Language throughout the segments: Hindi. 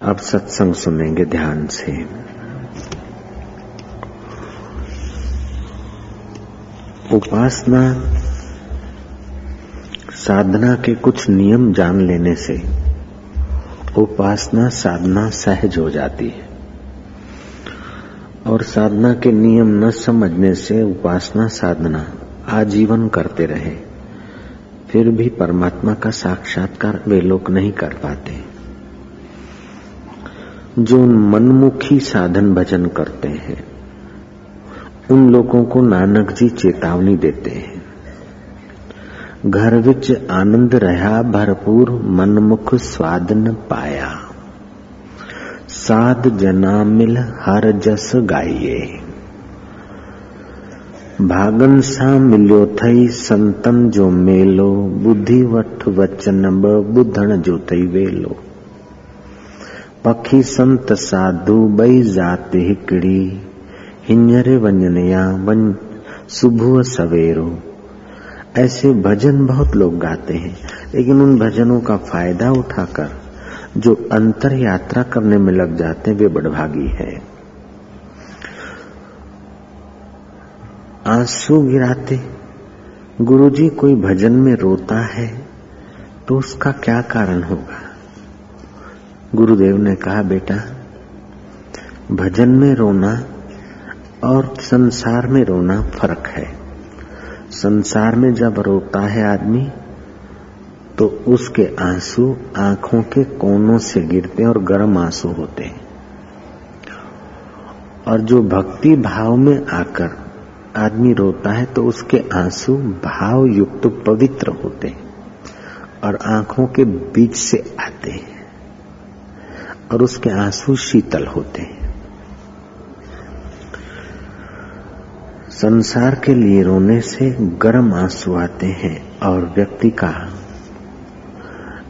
अब सत्संग सुनेंगे ध्यान से। उपासना, साधना के कुछ नियम जान लेने से उपासना, साधना सहज हो जाती है। और साधना के नियम न समझने से उपासना, साधना आजीवन करते रहे। फिर भी परमात्मा का साक्षात्कार वे लोग नहीं कर पाते। जो मनमुखी साधन भजन करते हैं, उन लोगों को नानक जी चेतावनी देते हैं। घर विच आनंद रहा भरपूर मनमुख स्वाद न पाया। साध जना मिल हर जस गाइए। भागन सा मिलो थई संतन जो मेलो, बुद्धि वठ वचन बुधण जो थई वेलो। पखी संत साधु बई जाते हिकड़ी। हिंजरे वंजनया वन सुबह सवेरो। ऐसे भजन बहुत लोग गाते हैं, लेकिन उन भजनों का फ़ायदा उठाकर जो अंतर यात्रा करने में लग जाते हैं, वे बड़भागी है। आँसू गिराते, गुरुजी कोई भजन में रोता है तो उसका क्या कारण होगा? गुरुदेव ने कहा, बेटा, भजन में रोना और संसार में रोना फ़र्क है। संसार में जब रोता है आदमी तो उसके आँसू आँखों के कोनों से गिरते हैं और गर्म आँसू होते हैं। और जो भक्ति भाव में आकर आदमी रोता है तो उसके आँसू भाव युक्त पवित्र होते हैं और आँखों के बीच से आते हैं। और उसके आँसू शीतल होते हैं। संसार के लिए रोने से गर्म आँसू आते हैं और व्यक्ति का,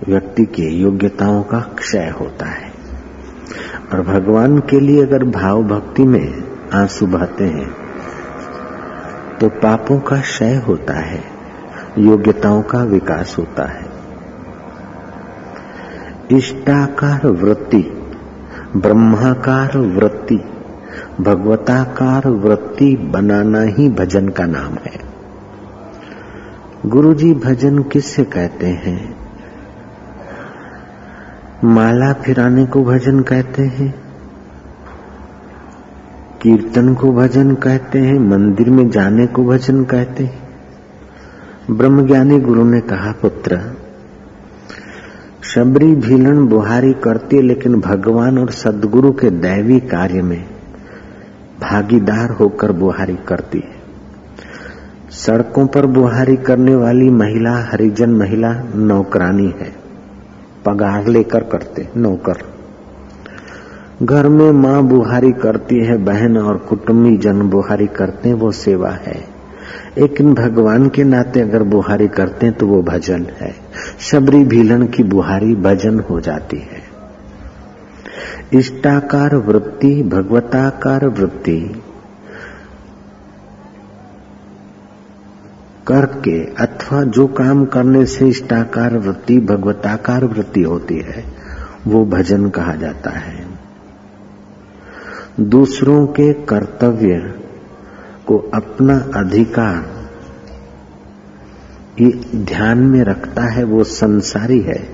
व्यक्ति के योग्यताओं का क्षय होता है। और भगवान के लिए अगर भाव भक्ति में आँसू बहते हैं तो पापों का क्षय होता है, योग्यताओं का विकास होता है। इष्टाकार वृत्ति ब्रह्माकार वृत्ति भगवताकार वृत्ति बनाना ही भजन का नाम है। गुरुजी भजन किससे कहते हैं? माला फिराने को भजन कहते हैं? कीर्तन को भजन कहते हैं? मंदिर में जाने को भजन कहते हैं? ब्रह्मज्ञानी गुरु ने कहा, पुत्र शबरी भीलन बुहारी करती है, लेकिन भगवान और सदगुरु के दैवी कार्य में भागीदार होकर बुहारी करती है। सड़कों पर बुहारी करने वाली महिला, हरिजन महिला, नौकरानी है। पगार लेकर करते, नौकर। घर में माँ बुहारी करती है, बहन और कुटुंबी जन बुहारी करते हैं, वो सेवा है। लेकिन भगवान के नाते अगर बुहारी करते हैं तो वो भजन है। शबरी भीलन की बुहारी भजन हो जाती है। इष्टाकार वृत्ति, भगवताकार वृत्ति, करके अथवा जो काम करने से इष्टाकार वृत्ति, भगवताकार वृत्ति होती है, वो भजन कहा जाता है। दूसरों के कर्तव्य को अपना अधिकार ये ध्यान में रखता है, वो संसारी है।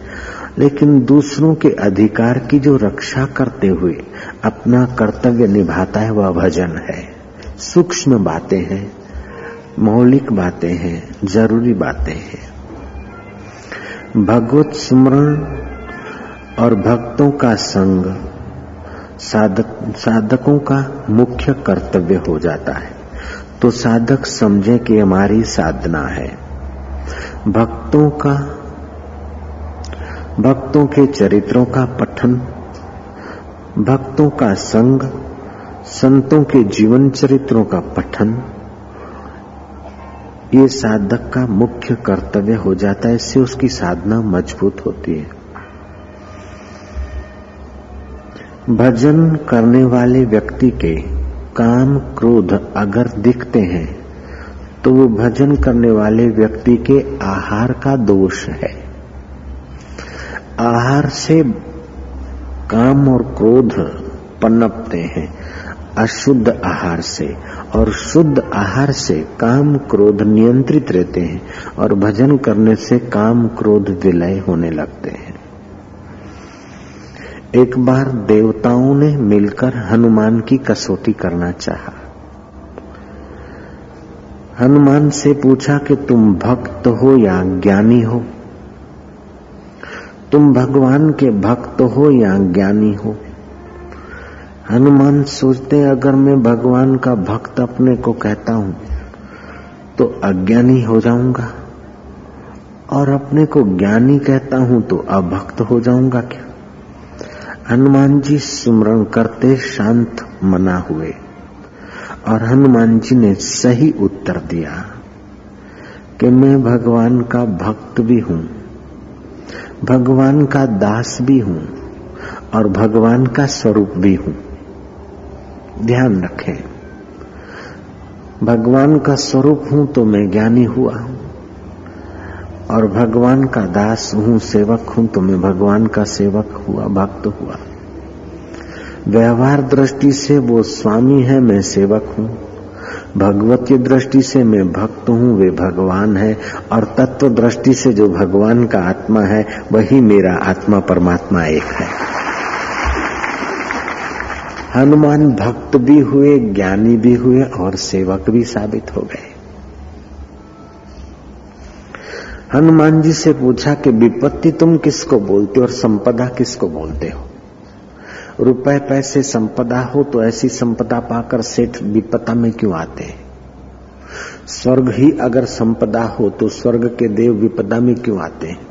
लेकिन दूसरों के अधिकार की जो रक्षा करते हुए अपना कर्तव्य निभाता है, वह भजन है। सूक्ष्म बातें हैं, मौलिक बातें हैं, ज़रूरी बातें हैं। भगवत स्मरण और भक्तों का संग साधक, साधकों का मुख्य कर्तव्य हो जाता है। तो साधक समझे कि हमारी साधना है। भक्तों का, भक्तों के चरित्रों का पठन, भक्तों का संग, संतों के जीवन चरित्रों का पठन, ये साधक का मुख्य कर्तव्य हो जाता है, इससे उसकी साधना मज़बूत होती है। भजन करने वाले व्यक्ति के काम क्रोध अगर दिखते हैं तो वो भजन करने वाले व्यक्ति के आहार का दोष है। आहार से काम और क्रोध पनपते हैं, अशुद्ध आहार से, और शुद्ध आहार से काम क्रोध नियंत्रित रहते हैं, और भजन करने से काम क्रोध विलय होने लगते हैं। एक बार देवताओं ने मिलकर हनुमान की कसौटी करना चाहा। हनुमान से पूछा कि तुम भक्त हो या ज्ञानी हो? तुम भगवान के भक्त हो या ज्ञानी हो? हनुमान सोचते, अगर मैं भगवान का भक्त अपने को कहता हूँ तो अज्ञानी हो जाऊँगा। और अपने को ज्ञानी कहता हूँ तो अभक्त हो जाऊँगा क्या? हनुमान जी सुमरण करते शांत मना हुए और हनुमान जी ने सही उत्तर दिया कि मैं भगवान का भक्त भी हूँ, भगवान का दास भी हूँ और भगवान का स्वरूप भी हूँ। ध्यान रखें, भगवान का स्वरूप हूँ तो मैं ज्ञानी हुआ। हूँ और भगवान का दास हूँ, सेवक हूँ तो मैं भगवान का सेवक हुआ, भक्त हुआ। व्यवहार दृष्टि से वो स्वामी है, मैं सेवक हूँ। भगवती दृष्टि से मैं भक्त हूँ, वे भगवान है। और तत्व दृष्टि से जो भगवान का आत्मा है, वही मेरा आत्मा, परमात्मा एक है। हनुमान भक्त भी हुए, ज्ञानी भी हुए और सेवक भी साबित हो गए। हनुमान जी से पूछा कि विपत्ति तुम किसको बोलते हो और संपदा किसको बोलते हो? रुपए, पैसे, संपदा हो तो ऐसी संपदा पाकर सेठ विपत्ता में क्यों आते हैं? स्वर्ग ही अगर संपदा हो तो स्वर्ग के देव विपदा में क्यों आते हैं?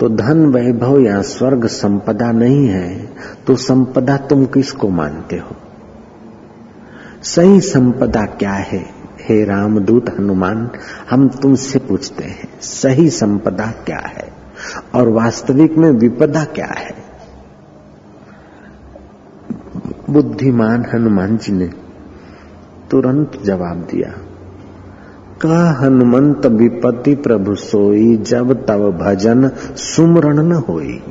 तो धन वैभव या स्वर्ग संपदा नहीं है तो संपदा तुम किसको मानते हो? सही संपदा क्या है? हे रामदूत हनुमान, हम तुमसे पूछते हैं, सही संपदा क्या है? और वास्तविक में विपदा क्या है? बुद्धिमान हनुमान जी ने तुरंत जवाब दिया, का हनुमंत विपत्ति प्रभु सोई, जब तब भजन सुमरण न होई?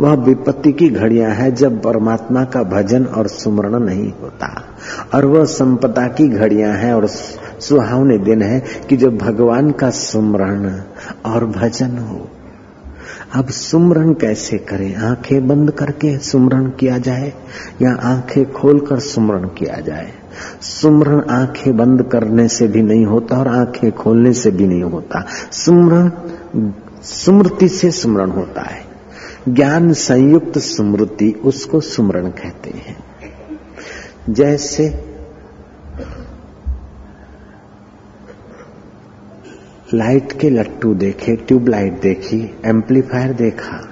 वह विपत्ति की घड़ियाँ है जब परमात्मा का भजन और सुमरण नहीं होता। और वह संपदा की घड़ियाँ हैं और सुहावने दिन है कि जब भगवान का सुमरण और भजन हो। अब सुमरण कैसे करें? आँखें बंद करके सुमरण किया जाए या आँखें खोलकर सुमरण किया जाए? सुमरण आँखें बंद करने से भी नहीं होता और आँखें खोलने से भी नहीं होता। सुमरण, स्मृति से सुमरण होता है। ज्ञान संयुक्त स्मृति उसको सुमरण कहते हैं। जैसे लाइट के लट्टू देखे, ट्यूबलाइट देखी, एम्पलीफायर देखा,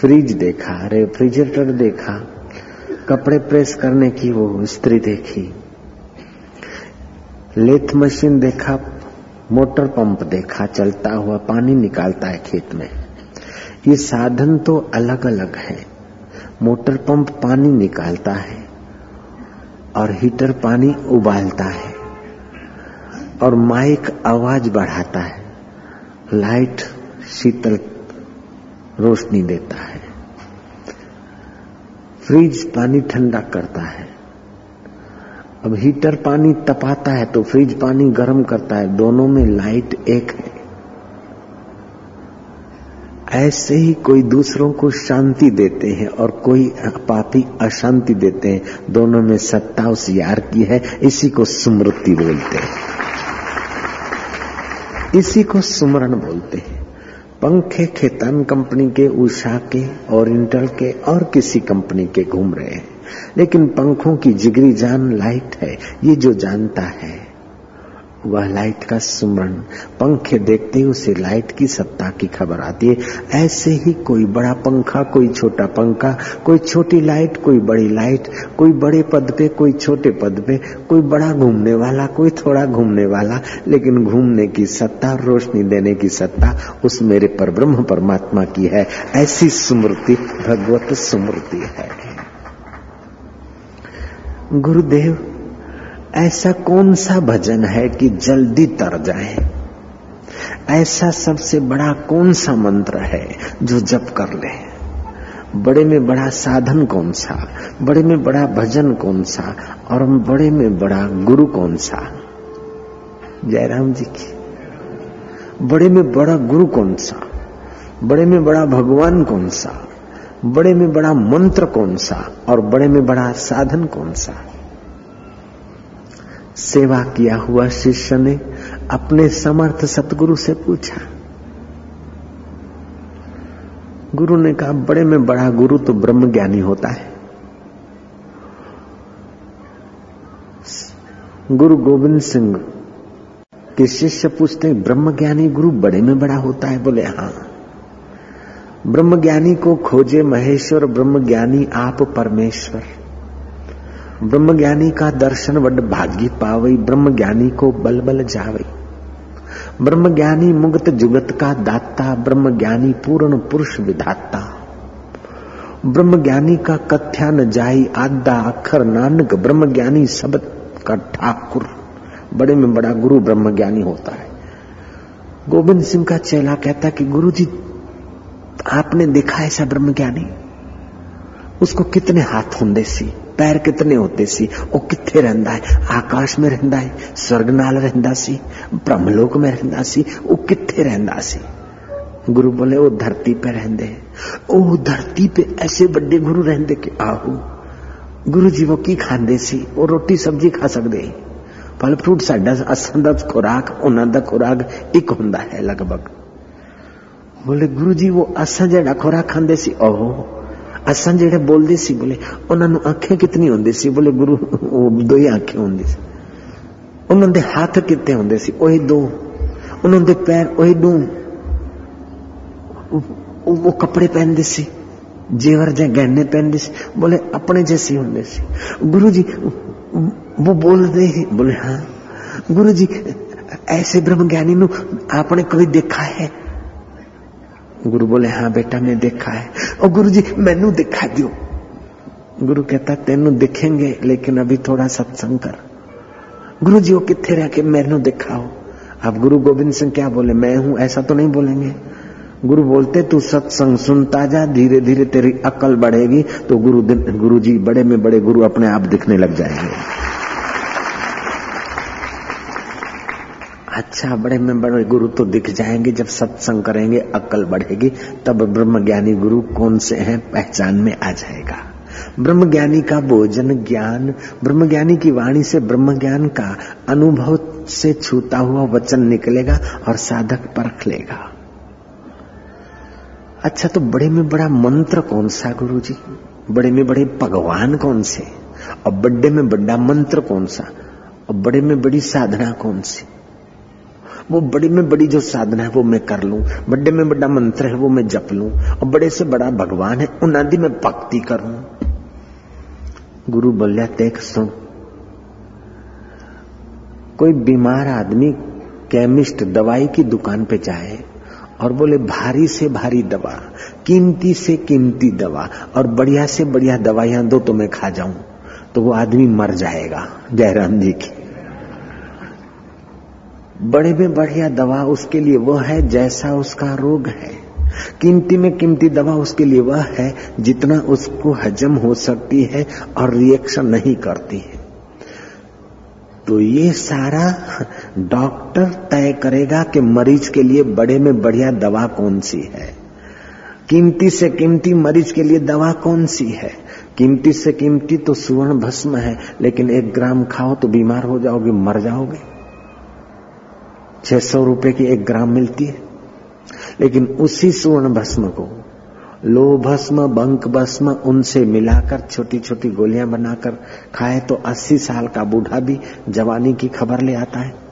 फ्रिज देखा, रेफ्रिजरेटर देखा, कपड़े प्रेस करने की वो स्त्री देखी, लेथ मशीन देखा, मोटर पंप देखा, चलता हुआ पानी निकालता है खेत में। ये साधन तो अलग अलग है। मोटर पंप पानी निकालता है और हीटर पानी उबालता है और माइक आवाज़ बढ़ाता है। लाइट शीतल रोशनी देता है। फ्रिज पानी ठंडा करता है। अब हीटर पानी तपाता है तो फ्रिज पानी गर्म करता है। दोनों में लाइट एक है। ऐसे ही कोई दूसरों को शांति देते हैं और कोई पापी अशांति देते हैं। दोनों में सत्ता उस यार की है, इसी को स्मृति बोलते हैं। इसी को सुमरण बोलते हैं। पंखे खेतान कंपनी के, उषा के इंटर के और किसी कंपनी के घूम रहे हैं। लेकिन पंखों की जिगरी जान लाइट है, ये जो जानता है। वह लाइट का सुमरण। पंखे देखते ही उसे लाइट की सत्ता की खबर आती है। ऐसे ही कोई बड़ा पंखा, कोई छोटा पंखा, कोई छोटी लाइट, कोई बड़ी लाइट, कोई बड़े पद पे, कोई छोटे पद पे, कोई बड़ा घूमने वाला, कोई थोड़ा घूमने वाला, लेकिन घूमने की सत्ता, रोशनी देने की सत्ता उस मेरे पर ब्रह्म परमात्मा की है। ऐसी स्मृति, भगवत स्मृति है। गुरुदेव ऐसा कौन सा भजन है कि जल्दी तर जाए? ऐसा सबसे बड़ा कौन सा मंत्र है जो जप कर ले? बड़े में बड़ा साधन कौन सा? बड़े में बड़ा भजन कौन सा? और बड़े में बड़ा गुरु कौन सा? जयराम जी की। बड़े में बड़ा गुरु कौन सा? बड़े में बड़ा भगवान कौन सा? बड़े में बड़ा मंत्र कौन सा? और बड़े में बड़ा साधन कौन सा? सेवा किया हुआ शिष्य ने अपने समर्थ सतगुरु से पूछा। गुरु ने कहा, बड़े में बड़ा गुरु तो ब्रह्म ज्ञानी होता है। गुरु गोविंद सिंह के शिष्य पूछते ब्रह्म ज्ञानी गुरु बड़े में बड़ा होता है? बोले हाँ। ब्रह्म ज्ञानी को खोजे महेश्वर ब्रह्म ज्ञानी आप परमेश्वर। ब्रह्म ज्ञानी का दर्शन वड भागी पावई ब्रह्म ज्ञानी को बल बल जावई। ब्रह्म ज्ञानी मुक्त जुगत का दाता ब्रह्म ज्ञानी पूर्ण पुरुष विधाता। ब्रह्म ज्ञानी का कथ्या न जाई आदा अखर नानक ब्रह्म ज्ञानी सब का ठाकुर। बड़े में बड़ा गुरु ब्रह्म ज्ञानी होता है। गोविंद सिंह का चेला कहता कि गुरु जी आपने देखा ऐसा ब्रह्म ज्ञानी उसको कितने हाथ होंगे सी? पैर कितने होते सी वो किथे रहता है आकाश में रहता है स्वर्ग नाल रहता सी ब्रह्मलोक में रहता सी वो किथे रहता सी गुरु बोले वो धरती पे रहते ओ धरती पे ऐसे बड़े गुरु रहते कि आहो गुरु जी वो की खाते सी वो रोटी सब्जी खा सकते फल फ्रूट साडा असां ਦਾ ਖੁਰਾਕ ਉਹਨਾਂ ਦਾ ਖੁਰਾਕ ਇੱਕ ਹੁੰਦਾ ਹੈ ਲਗਭਗ ਬੋਲੇ ਗੁਰੂ ਜੀ ਉਹ ਅਸਾਂ ਜਿਹੜਾ ਖੁਰਾਕ ਖਾਂਦੇ ਸੀ ਉਹ ਅਸਾਂ ਜਿਹੜੇ ਬੋਲਦੇ ਸੀ ਬੋਲੇ ਉਹਨਾਂ ਨੂੰ ਅੱਖਾਂ ਕਿਤਨੀ ਹੁੰਦੀ ਸੀ ਬੋਲੇ ਗੁਰੂ ਉਹ ਦੋ ਹੀ ਅੱਖਾਂ ਹੁੰਦੀ ਸੀ ਉਹਨਾਂ ਦੇ ਹੱਥ ਕਿਤੇ ਹੁੰਦੇ ਸੀ ਉਹੀ ਦੋ ਉਹਨਾਂ ਦੇ ਪੈਰ ਉਹੀ ਦੋ ਉਹ ਕੱਪੜੇ ਪਹਿਨਦੇ ਸੀ जेवर जे गहने पहनते से बोले अपने जैसे होंगे से गुरु जी वो बोल रहे हैं बोले हाँ गुरु जी ऐसे ब्रह्म ज्ञानी नु आपने कभी देखा है गुरु बोले हाँ बेटा, मैं देखा है। और गुरु जी मैनू दिखा दियो। गुरु कहता, तेन दिखेंगे, लेकिन अभी थोड़ा सत्संग कर। गुरु जी वो कितने रह के मैनू दिखाओ? अब गुरु गोविंद सिंह क्या बोले, मैं हूँ, ऐसा तो नहीं बोलेंगे? गुरु बोलते, तू सत्संग सुनता जा धीरे धीरे तेरी अकल बढ़ेगी। तो गुरु गुरु जी बड़े में बड़े गुरु अपने आप दिखने लग जाएँगे। अच्छा बड़े में बड़े गुरु तो दिख जाएँगे, जब सत्संग करेंगे अकल बढ़ेगी, तब ब्रह्म ज्ञानी गुरु कौन से हैं, पहचान में आ जाएगा। ब्रह्म ज्ञानी का भोजन ज्ञान ब्रह्म ज्ञानी की वाणी से ब्रह्म ज्ञान का अनुभव से छूता हुआ वचन निकलेगा और साधक परख लेगा। अच्छा तो बड़े में बड़ा मंत्र कौन सा गुरु जी बड़े में बड़े भगवान कौन से? और बड़े में बड़ा मंत्र कौन सा? और बड़े में बड़ी साधना कौन सी? वो बड़ी में बड़ी जो साधना है, वो मैं कर लूँ। बड़े में बड़ा मंत्र है, वो मैं जप लूँ। और बड़े से बड़ा भगवान है उन आदि में भक्ति करूँ। गुरु बोलिया देख सुन। कोई बीमार आदमी केमिस्ट दवाई की दुकान पे जाए और बोले, भारी से भारी दवा, कीमती से कीमती दवा और बढ़िया से बढ़िया दवाइयाँ दो तो मैं खा जाऊँ तो वो आदमी मर जाएगा, जयराम जी की। बड़े में बढ़िया दवा उसके लिए वह है जैसा उसका रोग है। कीमती में कीमती दवा उसके लिए वह है जितना उसको हजम हो सकती है और रिएक्शन नहीं करती है। तो ये सारा डॉक्टर तय करेगा कि मरीज़ के लिए बड़े में बढ़िया दवा कौन सी है। कीमती से कीमती मरीज़ के लिए दवा कौन सी है? कीमती से कीमती तो सुवर्ण भस्म है, लेकिन एक ग्राम खाओ तो बीमार हो जाओगे, मर जाओगे। छह सौ रुपए की एक ग्राम मिलती है। लेकिन उसी सुवर्ण भस्म को, लो भस्म, बंक भस्म, उनसे मिलाकर छोटी छोटी गोलियाँ बनाकर खाए तो 80 साल का बूढ़ा भी जवानी की खबर ले आता है।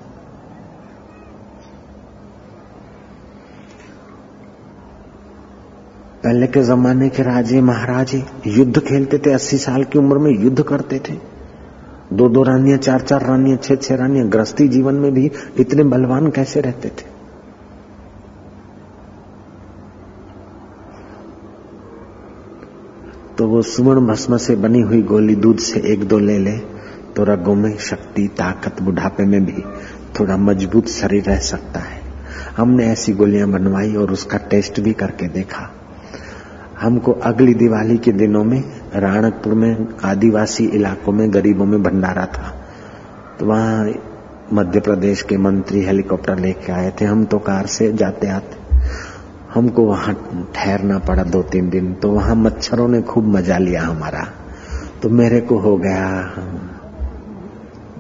पहले के जमाने के राजे महाराजे युद्ध खेलते थे 80 साल की उम्र में युद्ध करते थे। दो दो रानियाँ, चार चार रानियाँ, छह छह रानियाँ, गृहस्थी जीवन में भी इतने बलवान कैसे रहते थे? तो वो सुवर्ण भस्म से बनी हुई गोली दूध से एक दो ले ले तो रगों में शक्ति, ताकत, बुढ़ापे में भी थोड़ा मज़बूत शरीर रह सकता है। हमने ऐसी गोलियाँ बनवाई और उसका टेस्ट भी करके देखा। हमको अगली दिवाली के दिनों में राणकपुर में, आदिवासी इलाकों में, गरीबों में भंडारा था। तो वहाँ मध्य प्रदेश के मंत्री हेलीकॉप्टर लेके आए थे। हम तो कार से जाते आते, हमको वहाँ ठहरना पड़ा दो तीन दिन। तो वहाँ मच्छरों ने खूब मज़ा लिया हमारा। तो मेरे को हो गया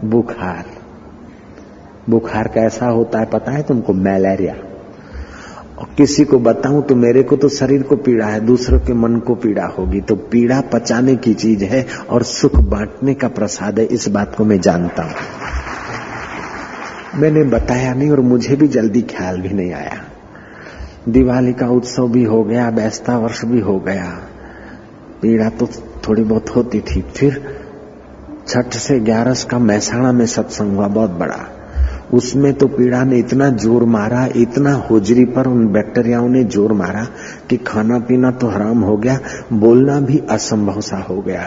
बुखार। बुखार कैसा होता है पता है तुमको? मलेरिया। और किसी को बताऊँ तो मेरे को तो शरीर को पीड़ा है, दूसरों के मन को पीड़ा होगी। तो पीड़ा पचाने की चीज़ है और सुख बांटने का प्रसाद है, इस बात को मैं जानता हूँ। मैंने बताया नहीं और मुझे भी जल्दी ख्याल भी नहीं आया। दिवाली का उत्सव भी हो गया, बैसता वर्ष भी हो गया। पीड़ा तो थोड़ी बहुत होती थी, फिर छठ से ग्यारस का महसाणा में सत्संग हुआ, बहुत बड़ा। उसमें तो पीड़ा ने इतना ज़ोर मारा, इतना होजरी पर उन बैक्टीरियाओं ने ज़ोर मारा कि खाना पीना तो हराम हो गया, बोलना भी असंभव सा हो गया।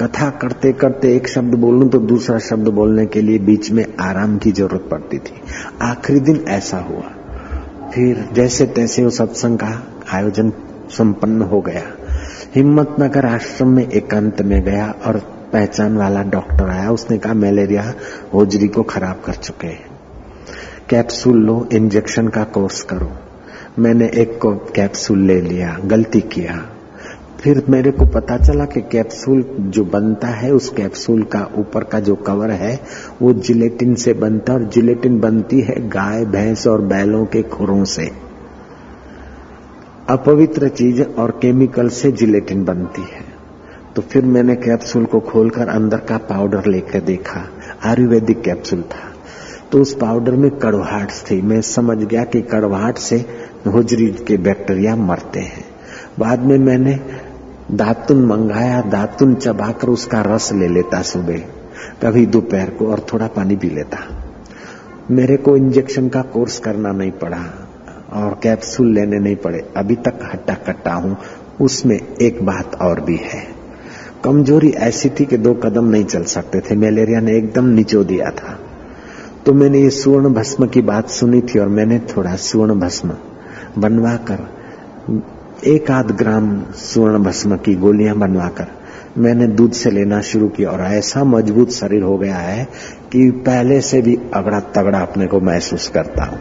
कथा करते करते एक शब्द बोलूँ तो दूसरा शब्द बोलने के लिए बीच में आराम की ज़रूरत पड़ती थी। आखिरी दिन ऐसा हुआ। फिर जैसे तैसे वो सत्संग का आयोजन संपन्न हो गया। हिम्मत नगर आश्रम में एकांत में गया और पहचान वाला डॉक्टर आया। उसने कहा, मलेरिया, होजरी को खराब कर चुके हैं। कैप्सूल लो इंजेक्शन का कोर्स करो। मैंने एक को कैप्सूल ले लिया, गलती किया। फिर मेरे को पता चला कि कैप्सूल जो बनता है, उस कैप्सूल का ऊपर का जो कवर है, वो जिलेटिन से बनता है, और जिलेटिन बनती है गाय, भैंस और बैलों के खुरों से। अपवित्र चीज़ और केमिकल से जिलेटिन बनती है। तो फिर मैंने कैप्सूल को खोलकर अंदर का पाउडर लेकर देखा। आयुर्वेदिक कैप्सूल था। तो उस पाउडर में कड़वाहट थी। मैं समझ गया कि कड़वाहट से होजरी के बैक्टीरिया मरते हैं। बाद में मैंने दातुन मंगाया, दातुन चबाकर उसका रस ले लेता सुबह। कभी दोपहर को और थोड़ा पानी पी लेता। मेरे को इंजेक्शन का कोर्स करना नहीं पड़ा और कैप्सूल लेने नहीं पड़े। अभी तक हट्टा कट्टा हूँ। उसमें एक बात और भी है। कमज़ोरी ऐसी थी कि दो कदम नहीं चल सकते थे। मलेरिया ने एकदम निचो दिया था। तो मैंने ये सुवर्ण भस्म की बात सुनी थी और मैंने थोड़ा सुवर्ण भस्म बनवा कर एक आध ग्राम सुवर्ण भस्म की गोलियाँ बनवाकर मैंने दूध से लेना शुरू किया और ऐसा मज़बूत शरीर हो गया है कि पहले से भी अगड़ा तगड़ा अपने को महसूस करता हूँ।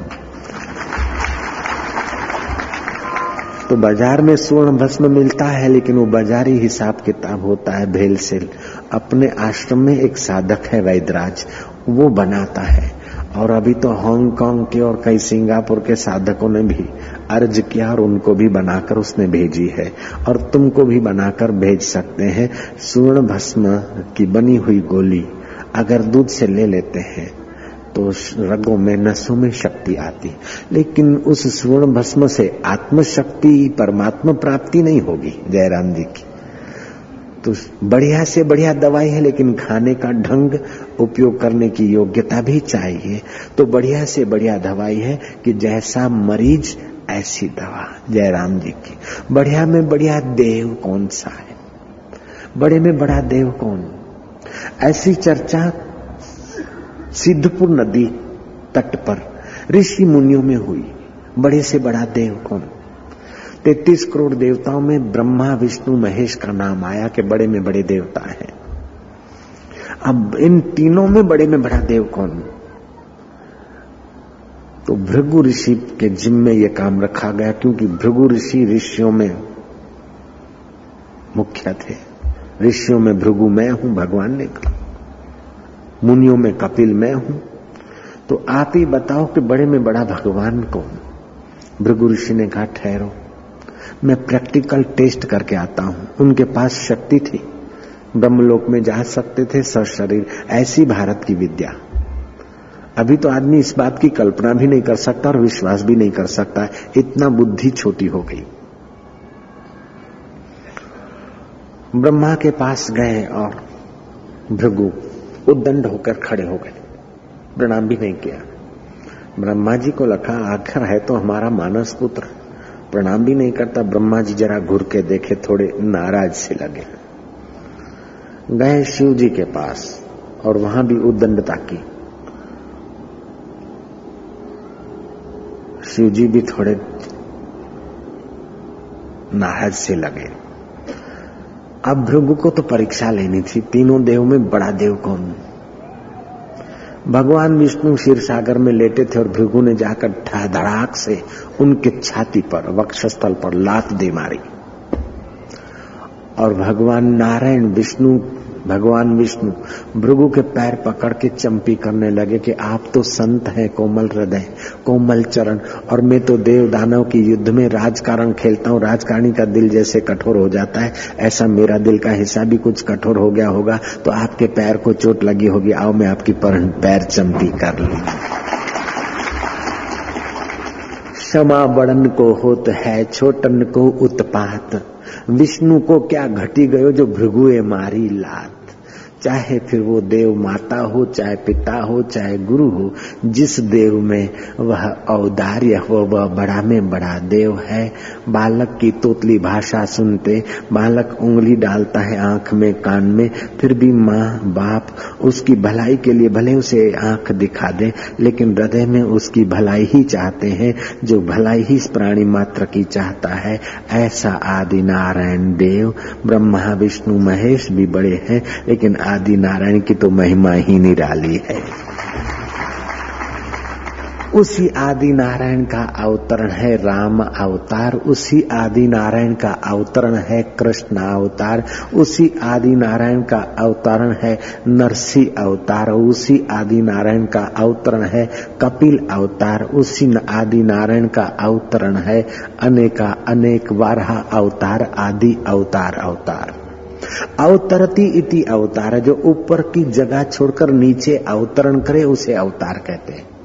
तो बाज़ार में स्वर्ण भस्म मिलता है, लेकिन वो बाजारी हिसाब किताब होता है, भेल सेल। अपने आश्रम में एक साधक है वैदराज वो बनाता है। और अभी तो हांगकांग के और कई सिंगापुर के साधकों ने भी अर्ज़ किया और उनको भी बनाकर उसने भेजी है। और तुमको भी बनाकर भेज सकते हैं। स्वर्ण भस्म की बनी हुई गोली अगर दूध से ले लेते हैं तो रगों में नसों में शक्ति आती। लेकिन उस स्वर्ण भस्म से आत्मशक्ति, परमात्मा प्राप्ति नहीं होगी, जयराम जी की। तो बढ़िया से बढ़िया दवाई है, लेकिन खाने का ढंग, उपयोग करने की योग्यता भी चाहिए। तो बढ़िया से बढ़िया दवाई है कि जैसा मरीज़, ऐसी दवा। जयराम जी की। बढ़िया में बढ़िया देव कौन सा है? बड़े में बड़ा देव कौन? ऐसी चर्चा सिद्धपुर नदी तट पर ऋषि मुनियों में हुई। बड़े से बड़ा देव कौन? तैतीस करोड़ देवताओं में ब्रह्मा, विष्णु, महेश का नाम आया कि बड़े में बड़े देवता है। अब इन तीनों में बड़े में बड़ा देव कौन? तो भृगु ऋषि के जिम में यह काम रखा गया क्योंकि भृगु ऋषि ऋषियों में मुख्य थे। ऋषियों में भृगु मैं हूँ, भगवान ने कहा। मुनियों में कपिल मैं हूँ। तो आप ही बताओ कि बड़े में बड़ा भगवान कौन? भृगु ऋषि ने कहा, ठहरो। मैं प्रैक्टिकल टेस्ट करके आता हूँ। उनके पास शक्ति थी। ब्रह्मलोक में जा सकते थे सशरीर ऐसी भारत की विद्या। अभी तो आदमी इस बात की कल्पना भी नहीं कर सकता और विश्वास भी नहीं कर सकता। इतना बुद्धि छोटी हो गई। ब्रह्मा के पास गए और भृगु उद्दंड होकर खड़े हो गए। प्रणाम भी नहीं किया। ब्रह्मा जी को लखा, आखिर है तो हमारा मानस पुत्र। प्रणाम भी नहीं करता। ब्रह्मा जी जरा घुर के देखे, थोड़े नाराज़ से लगे। गए शिव जी के पास, और वहाँ भी उद्दंडता की। शिव जी भी थोड़े नाराज़ से लगे। अब भृगु को तो परीक्षा लेनी थी। तीनों देव में बड़ा देव कौन? भगवान विष्णु क्षीर सागर में लेटे थे और भृगु ने जाकर धड़ाक से उनके छाती पर, वक्षस्थल पर लात दे मारी। और भगवान नारायण विष्णु भगवान विष्णु भृगु के पैर पकड़ के चंपी करने लगे कि आप तो संत हैं, कोमल हृदय, कोमल चरण, और मैं तो देव दानव की युद्ध में राजकारण खेलता हूँ, राजकारणी का दिल जैसे कठोर हो जाता है, ऐसा मेरा दिल का हिस्सा भी कुछ कठोर हो गया होगा तो आपके पैर को चोट लगी होगी, आओ मैं आपकी पैर चंपी कर लू। क्षमा बड़न को होत है, छोटन को उत्पात, विष्णु को क्या घटी गयो जो भृगुए मारी लात? चाहे फिर वो देव माता हो, चाहे पिता हो, चाहे गुरु हो, जिस देव में वह औदार्य हो, वह बड़ा में बड़ा देव है। बालक की तोतली भाषा सुनते, बालक उंगली डालता है आँख में, कान में, फिर भी माँ, बाप उसकी भलाई के लिए भले उसे आँख दिखा दे, लेकिन हृदय में उसकी भलाई ही चाहते हैं, जो भलाई ही प्राणी मात्र की चाहता है। ऐसा आदि नारायण देव, ब्रह्मा, विष्णु, महेश भी बड़े हैं, लेकिन आदि नारायण की तो महिमा ही निराली है। उसी आदि नारायण का अवतरण है, राम अवतार, उसी आदि नारायण का अवतरण है, कृष्ण अवतार, उसी आदि नारायण का अवतरण है, नरसी अवतार, उसी आदि नारायण का अवतरण है, कपिल अवतार, उसी आदि नारायण का अवतरण है, अनेका, अनेक वारहा अवतार, आदि अवतार अवतार। अवतरती इति अवतार, जो ऊपर की जगह छोड़कर नीचे अवतरण करे, उसे अवतार कहते हैं।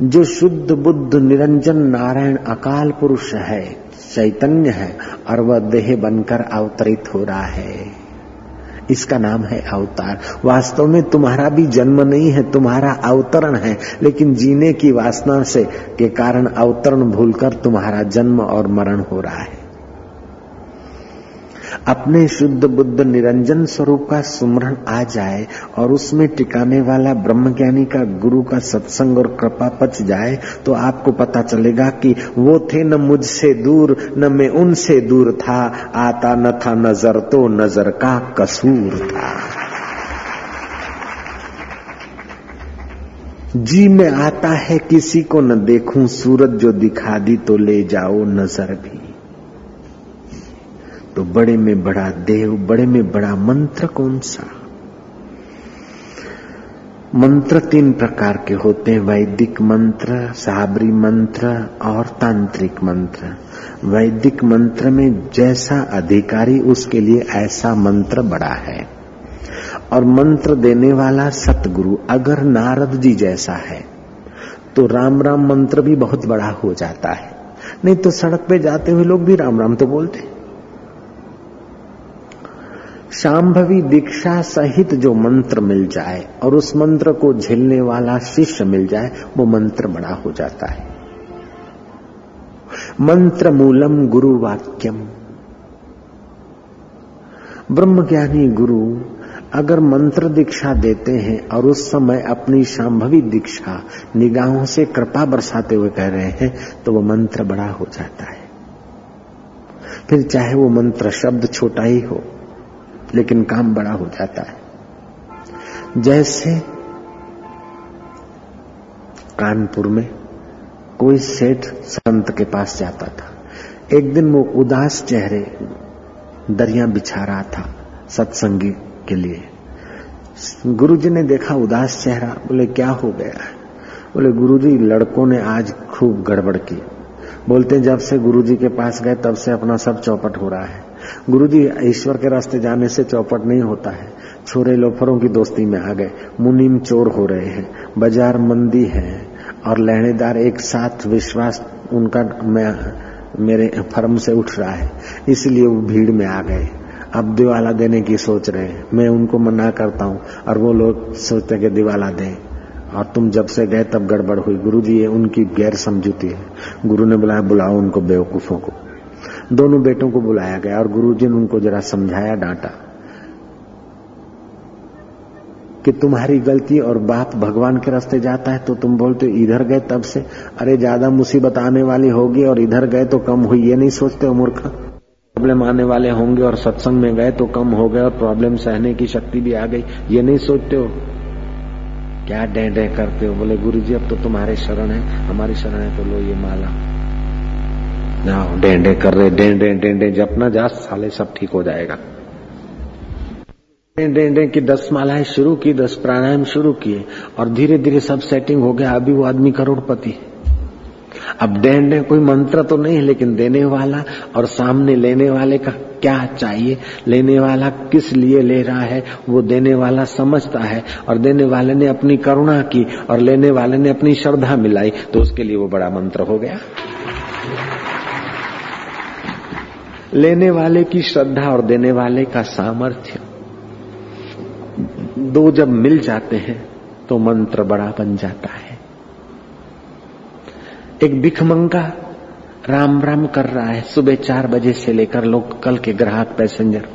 जो शुद्ध बुद्ध निरंजन नारायण अकाल पुरुष है, चैतन्य है, और वह देह बनकर अवतरित हो रहा है। इसका नाम है अवतार। वास्तव में तुम्हारा भी जन्म नहीं है, तुम्हारा अवतरण है, लेकिन जीने की वासना से के कारण अवतरण भूलकर तुम्हारा जन्म और मरण हो रहा है। अपने शुद्ध बुद्ध निरंजन स्वरूप का सुमरण आ जाए और उसमें टिकाने वाला ब्रह्म ज्ञानी का गुरु का सत्संग और कृपा पच जाए तो आपको पता चलेगा कि वो थे न मुझसे दूर, न मैं उनसे दूर था। आता न था नज़र तो नज़र का कसूर था। जी में आता है, किसी को न देखूँ सूरत जो दिखा दी तो ले जाओ नज़र भी। तो बड़े में बड़ा देव, बड़े में बड़ा मंत्र कौन सा? मंत्र तीन प्रकार के होते हैं, वैदिक मंत्र, साबरी मंत्र और तांत्रिक मंत्र। वैदिक मंत्र में जैसा अधिकारी, उसके लिए ऐसा मंत्र बड़ा है। और मंत्र देने वाला सतगुरु, अगर नारद जी जैसा है तो राम राम मंत्र भी बहुत बड़ा हो जाता है। नहीं तो सड़क पे जाते हुए लोग भी राम राम तो बोलते हैं। शाम्भवी दीक्षा सहित जो मंत्र मिल जाए और उस मंत्र को झेलने वाला शिष्य मिल जाए, वो मंत्र बड़ा हो जाता है। मंत्र मूलम गुरु वाक्यम। ब्रह्मज्ञानी गुरु, अगर मंत्र दीक्षा देते हैं और उस समय अपनी शाम्भवी दीक्षा निगाहों से कृपा बरसाते हुए कह रहे हैं तो वो मंत्र बड़ा हो जाता है। फिर चाहे वो मंत्र शब्द छोटा ही हो लेकिन काम बड़ा हो जाता है। जैसे कानपुर में कोई सेठ संत के पास जाता था। एक दिन वो उदास चेहरे दरिया बिछा रहा था सत्संगी के लिए। गुरुजी ने देखा उदास चेहरा, बोले, क्या हो गया? है बोले, गुरुजी, लड़कों ने आज खूब गड़बड़ की। बोलते जब से गुरुजी के पास गए, तब से अपना सब चौपट हो रहा है। गुरु जी ईश्वर के रास्ते जाने से चौपट नहीं होता है। छोरे लोफरों की दोस्ती में आ गए। मुनीम चोर हो रहे हैं। बाज़ार मंदी है और लहनेदार एक साथ विश्वास उनका मैं, मेरे फर्म से उठ रहा है। इसलिए वो भीड़ में आ गए। अब दिवाला देने की सोच रहे हैं। मैं उनको मना करता हूँ और वो लोग सोचते कि दिवाला दें। और तुम जब से गए तब गड़बड़ हुई। गुरु जी ये उनकी गैर समझूती है। गुरु ने बुलाया, बुलाओ उनको बेवकूफों को। दोनों बेटों को बुलाया गया और गुरुजी ने उनको जरा समझाया डांटा कि तुम्हारी गलती और बाप भगवान के रास्ते जाता है तो तुम बोलते हो, इधर गए तब से। अरे, ज़्यादा मुसीबत आने वाली होगी और इधर गए तो कम हुई, ये नहीं सोचते हो, मूर्ख। प्रॉब्लम आने वाले होंगे और सत्संग में गए तो कम हो गए और प्रॉब्लम सहने की शक्ति भी आ गई। ये नहीं सोचते हो? क्या डे डे करते हो? बोले गुरु जी अब तो तुम्हारे शरण है, हमारी शरण है तो लो ये माला। जाओ डेंडे कर रहे, डेंडे डेंडे जपना जा, साले सब ठीक हो जाएगा। डेंडे की दस मालाएँ शुरू की, दस प्राणायाम शुरू किए, और धीरे धीरे सब सेटिंग हो गया, अभी वो आदमी करोड़पति। अब डेंडे कोई मंत्र तो नहीं है, लेकिन देने वाला और सामने लेने वाले का क्या चाहिए? लेने वाला किस लिए ले रहा है? वो देने वाला समझता है, और देने वाले ने अपनी करुणा की, और लेने वाले ने अपनी श्रद्धा मिलाई तो उसके लिए वो बड़ा मंत्र हो गया। लेने वाले की श्रद्धा और देने वाले का सामर्थ्य। दो जब मिल जाते हैं तो मंत्र बड़ा बन जाता है। एक भिखमंगा राम राम कर रहा है, सुबह चार बजे से लेकर लोग कल के ग्राहक पैसेंजर।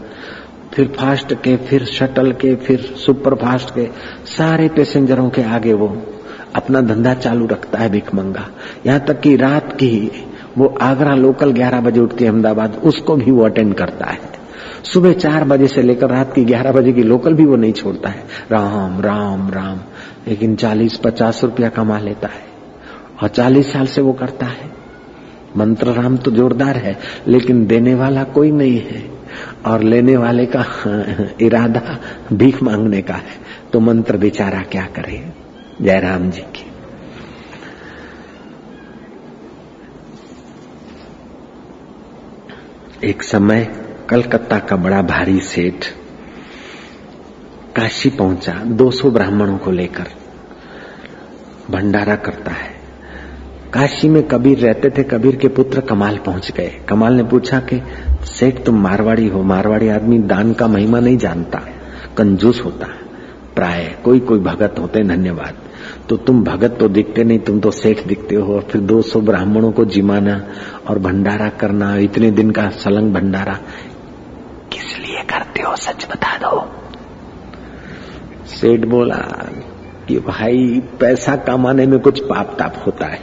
फिर फास्ट के, फिर शटल के, फिर सुपर फास्ट के, सारे पैसेंजरों के आगे वो अपना धंधा चालू रखता है भिखमंगा। यहाँ तक कि रात की वो आगरा लोकल 11 बजे उठती है अहमदाबाद, उसको भी वो अटेंड करता है। सुबह चार बजे से लेकर रात की 11 बजे की लोकल भी वो नहीं छोड़ता है। राम राम राम। लेकिन 40 50 रुपया कमा लेता है। और 40 साल से वो करता है। मंत्र राम तो जोरदार है, लेकिन देने वाला कोई नहीं है। और लेने वाले का इरादा भीख मांगने का है। तो मंत्र बेचारा क्या करे? जय राम जी की एक समय कलकत्ता का बड़ा भारी सेठ काशी पहुँचा 200 ब्राह्मणों को लेकर। भंडारा करता है। काशी में कबीर रहते थे, कबीर के पुत्र कमाल पहुँच गए। कमाल ने पूछा कि, सेठ, तुम मारवाड़ी हो। मारवाड़ी आदमी दान का महिमा नहीं जानता, कंजूस होता है। प्राय कोई कोई भगत होते धन्यवाद। तो तुम भगत तो दिखते नहीं, तुम तो सेठ दिखते हो और फिर 200 ब्राह्मणों को जिमाना और भंडारा करना, इतने दिन का सलंग भंडारा। किस लिए करते हो, सच बता दो। सेठ बोला कि भाई, पैसा कमाने में कुछ पाप ताप होता है।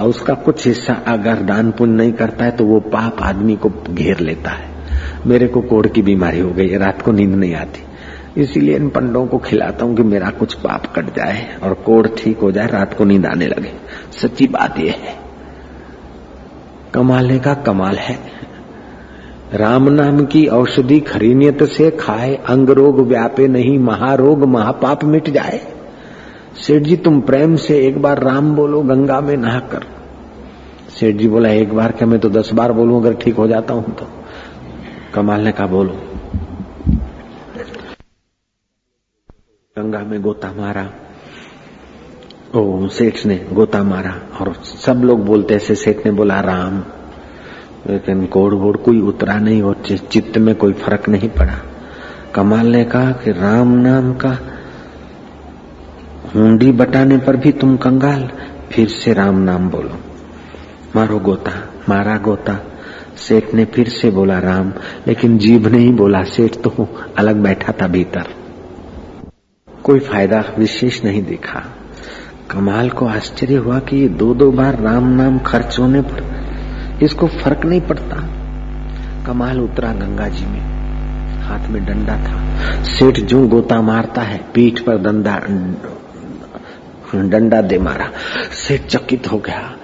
और उसका कुछ हिस्सा अगर दान पुण्य नहीं करता है तो वो पाप आदमी को घेर लेता है। मेरे को कोड़ की बीमारी हो गई, रात को नींद नहीं आती। इसीलिए इन पंडों को खिलाता हूँ कि मेरा कुछ पाप कट जाए और कोड़ ठीक हो जाए, रात को नींद आने लगे। सच्ची बात यह है। कमाले का कमाल है। राम नाम की औषधि खरीनियत से खाए, अंग रोग व्यापे नहीं, महारोग महापाप मिट जाए। सेठ जी, तुम प्रेम से एक बार राम बोलो, गंगा में नहाकर। सेठ जी बोला, एक बार क्या मैं तो दस बार बोलूँ अगर ठीक हो जाता हूँ तो? कमाल ने कहा, बोलो। गंगा में गोता मारा ओ सेठ ने गोता मारा, और सब लोग बोलते ऐसे, सेठ ने बोला, राम। लेकिन कोड़ वोड़ कोई उतरा नहीं, और चित्त में कोई फ़र्क नहीं पड़ा। कमाल ने कहा कि राम नाम का हुंडी बटाने पर भी तुम कंगाल, फिर से राम नाम बोलो। मारो गोता, मारा गोता। सेठ ने फिर से बोला, राम। लेकिन जीभ नहीं बोला, सेठ तो अलग बैठा था भीतर। कोई फ़ायदा विशेष नहीं देखा। कमाल को आश्चर्य हुआ कि ये दो दो बार राम नाम खर्च होने पर इसको फ़र्क नहीं पड़ता। कमाल उतरा गंगा जी में। हाथ में डंडा था। सेठ जो गोता मारता है, पीठ पर डंडा डंडा दे मारा। सेठ चकित हो गया।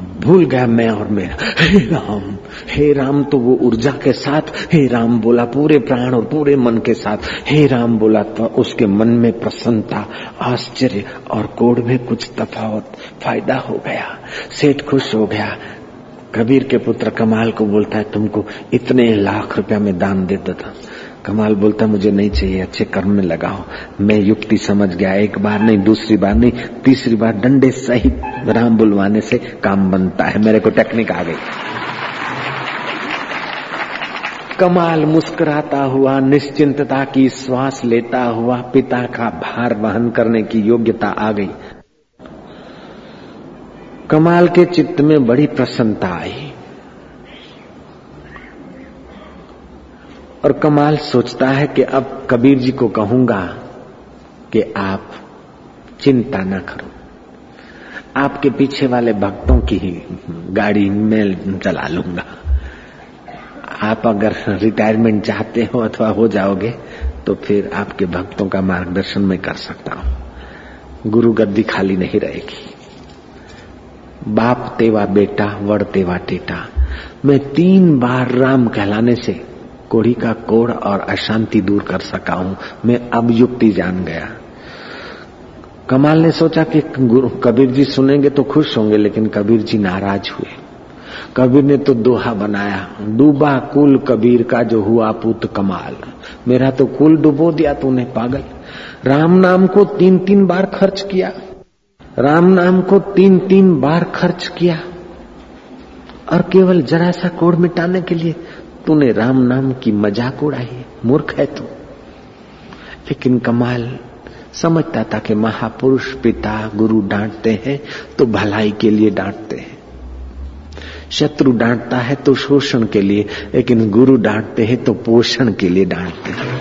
भूल गया मैं और मेरा। हे राम हे राम तो वो ऊर्जा के साथ, हे राम बोला पूरे प्राण और पूरे मन के साथ। हे राम बोला तो उसके मन में प्रसन्नता, आश्चर्य और कोड में कुछ तफावत फ़ायदा हो गया। सेठ खुश हो गया। कबीर के पुत्र कमाल को बोलता है, तुमको इतने लाख रुपया में दान देता था। कमाल बोलता, मुझे नहीं चाहिए, अच्छे कर्म में लगाओ। मैं युक्ति समझ गया, एक बार नहीं, दूसरी बार नहीं, तीसरी बार डंडे सहित राम बुलवाने से काम बनता है। मेरे को टेक्निक आ गई। कमाल मुस्कुराता हुआ, निश्चिंतता की श्वास लेता हुआ, पिता का भार वहन करने की योग्यता आ गई। कमाल के चित्त में बड़ी प्रसन्नता आई। और कमाल सोचता है कि अब कबीर जी को कहूँगा कि आप चिंता न करो। आपके पीछे वाले भक्तों की ही गाड़ी में चला लूँगा। आप अगर रिटायरमेंट चाहते हो अथवा हो जाओगे तो फिर आपके भक्तों का मार्गदर्शन मैं कर सकता हूँ। गुरु गद्दी खाली नहीं रहेगी। बाप तेवा बेटा, वड़ तेवा टेटा। मैं तीन बार राम कहलाने से कोड़ी का कोड़ और अशांति दूर कर सका हूँ। मैं अब युक्ति जान गया। कमाल ने सोचा कि गुरु कबीर जी सुनेंगे तो खुश होंगे, लेकिन कबीर जी नाराज़ हुए। कबीर ने तो दोहा बनाया, डूबा कुल कबीर का जो हुआ पुत कमाल। मेरा तो कुल डुबो दिया तूने, पागल। राम नाम को तीन तीन बार खर्च किया। राम नाम को तीन तीन बार खर्च किया। और केवल जरा सा कोड़ मिटाने के लिए तूने राम नाम की मज़ाक उड़ाई। मूर्ख है तू। लेकिन कमाल, समझता था कि महापुरुष पिता, गुरु डांटते हैं तो भलाई के लिए डांटते हैं। शत्रु डांटता है तो शोषण के लिए, लेकिन गुरु डांटते हैं तो पोषण के लिए डांटते हैं।